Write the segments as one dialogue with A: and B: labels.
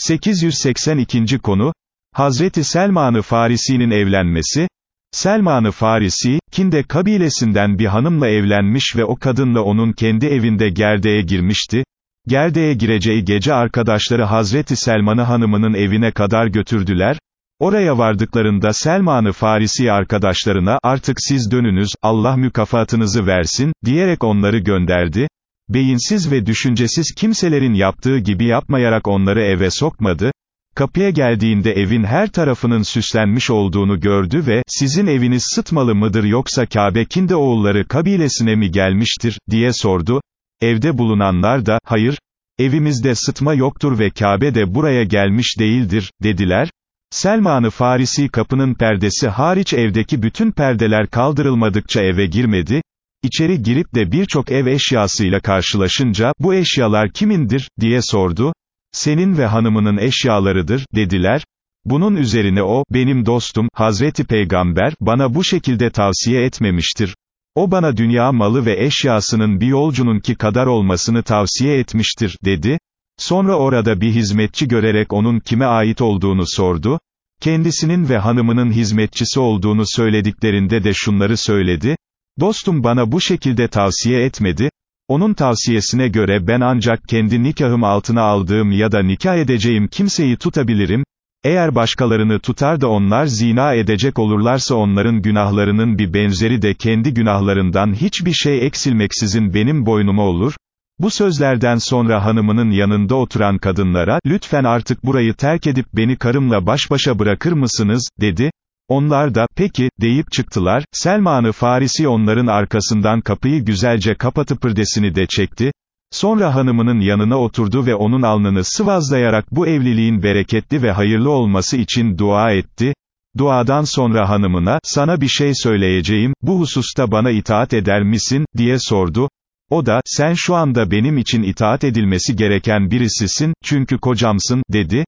A: 882. konu, Hazreti Selman-ı Farisi'nin evlenmesi, Selman-ı Farisi, Kinde kabilesinden bir hanımla evlenmiş ve o kadınla onun kendi evinde gerdeğe girmişti, gerdeğe gireceği gece arkadaşları Hazreti Selman'ı hanımının evine kadar götürdüler, oraya vardıklarında Selman-ı Farisi arkadaşlarına, artık siz dönünüz, Allah mükafatınızı versin, diyerek onları gönderdi, beyinsiz ve düşüncesiz kimselerin yaptığı gibi yapmayarak onları eve sokmadı, kapıya geldiğinde evin her tarafının süslenmiş olduğunu gördü ve, sizin eviniz sıtmalı mıdır yoksa Kabe Kinde oğulları kabilesine mi gelmiştir, diye sordu, evde bulunanlar da, hayır, evimizde sıtma yoktur ve Kabe de buraya gelmiş değildir, dediler, Selman-ı Farisi kapının perdesi hariç evdeki bütün perdeler kaldırılmadıkça eve girmedi, İçeri girip de birçok ev eşyasıyla karşılaşınca, bu eşyalar kimindir, diye sordu. Senin ve hanımının eşyalarıdır, dediler. Bunun üzerine o, benim dostum, Hazreti Peygamber, bana bu şekilde tavsiye etmemiştir. O bana dünya malı ve eşyasının bir yolcununki kadar olmasını tavsiye etmiştir, dedi. Sonra orada bir hizmetçi görerek onun kime ait olduğunu sordu. Kendisinin ve hanımının hizmetçisi olduğunu söylediklerinde de şunları söyledi. Dostum bana bu şekilde tavsiye etmedi, onun tavsiyesine göre ben ancak kendi nikahım altına aldığım ya da nikah edeceğim kimseyi tutabilirim, eğer başkalarını tutar da onlar zina edecek olurlarsa onların günahlarının bir benzeri de kendi günahlarından hiçbir şey eksilmeksizin benim boynuma olur, bu sözlerden sonra hanımının yanında oturan kadınlara, lütfen artık burayı terk edip beni karımla baş başa bırakır mısınız, dedi, onlar da, peki, deyip çıktılar, Selman-ı Farisi onların arkasından kapıyı güzelce kapatıp pırdesini de çekti, sonra hanımının yanına oturdu ve onun alnını sıvazlayarak bu evliliğin bereketli ve hayırlı olması için dua etti, duadan sonra hanımına, sana bir şey söyleyeceğim, bu hususta bana itaat eder misin, diye sordu, o da, sen şu anda benim için itaat edilmesi gereken birisisin, çünkü kocamsın, dedi,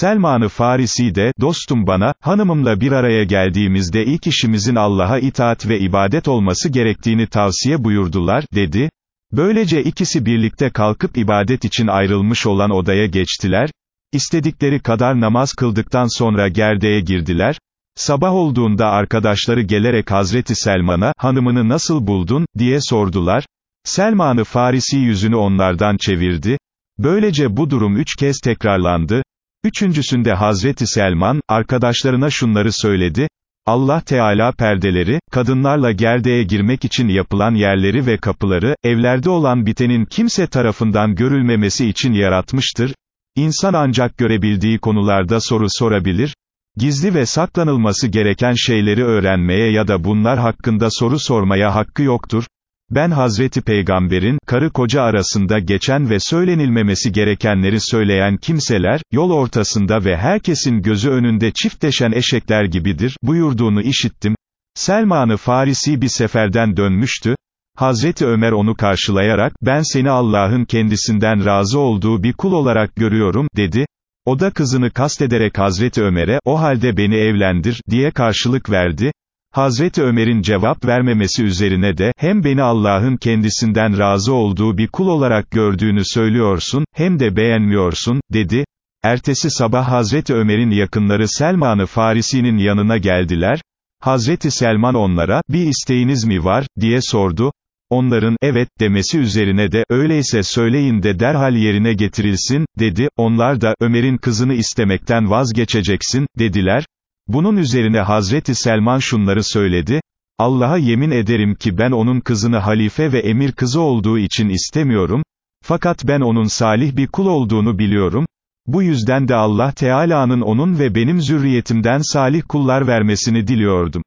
A: Selman-ı Farisi de, dostum bana, hanımımla bir araya geldiğimizde ilk işimizin Allah'a itaat ve ibadet olması gerektiğini tavsiye buyurdular, dedi. Böylece ikisi birlikte kalkıp ibadet için ayrılmış olan odaya geçtiler, İstedikleri kadar namaz kıldıktan sonra gerdeğe girdiler, sabah olduğunda arkadaşları gelerek Hazreti Selman'a, hanımını nasıl buldun, diye sordular, Selman-ı Farisi yüzünü onlardan çevirdi, böylece bu durum üç kez tekrarlandı, Üçüncüsünde Hazreti Selman, arkadaşlarına şunları söyledi, Allah Teala perdeleri, kadınlarla gerdeğe girmek için yapılan yerleri ve kapıları, evlerde olan bitenin kimse tarafından görülmemesi için yaratmıştır, İnsan ancak görebildiği konularda soru sorabilir, gizli ve saklanılması gereken şeyleri öğrenmeye ya da bunlar hakkında soru sormaya hakkı yoktur, ben Hazreti Peygamber'in, karı koca arasında geçen ve söylenilmemesi gerekenleri söyleyen kimseler, yol ortasında ve herkesin gözü önünde çiftleşen eşekler gibidir, buyurduğunu işittim. Selman-ı Farisi bir seferden dönmüştü, Hazreti Ömer onu karşılayarak, ben seni Allah'ın kendisinden razı olduğu bir kul olarak görüyorum, dedi. O da kızını kastederek Hazreti Ömer'e, o halde beni evlendir, diye karşılık verdi. Hazreti Ömer'in cevap vermemesi üzerine de, hem beni Allah'ın kendisinden razı olduğu bir kul olarak gördüğünü söylüyorsun, hem de beğenmiyorsun, dedi. Ertesi sabah Hazreti Ömer'in yakınları Selman-ı Farisi'nin yanına geldiler. Hazreti Selman onlara, bir isteğiniz mi var, diye sordu. Onların, evet, demesi üzerine de, öyleyse söyleyin de derhal yerine getirilsin, dedi, onlar da, Ömer'in kızını istemekten vazgeçeceksin, dediler, bunun üzerine Hazreti Selman şunları söyledi, Allah'a yemin ederim ki ben onun kızını halife ve emir kızı olduğu için istemiyorum, fakat ben onun salih bir kul olduğunu biliyorum, bu yüzden de Allah Teala'nın onun ve benim zürriyetimden salih kullar vermesini diliyordum.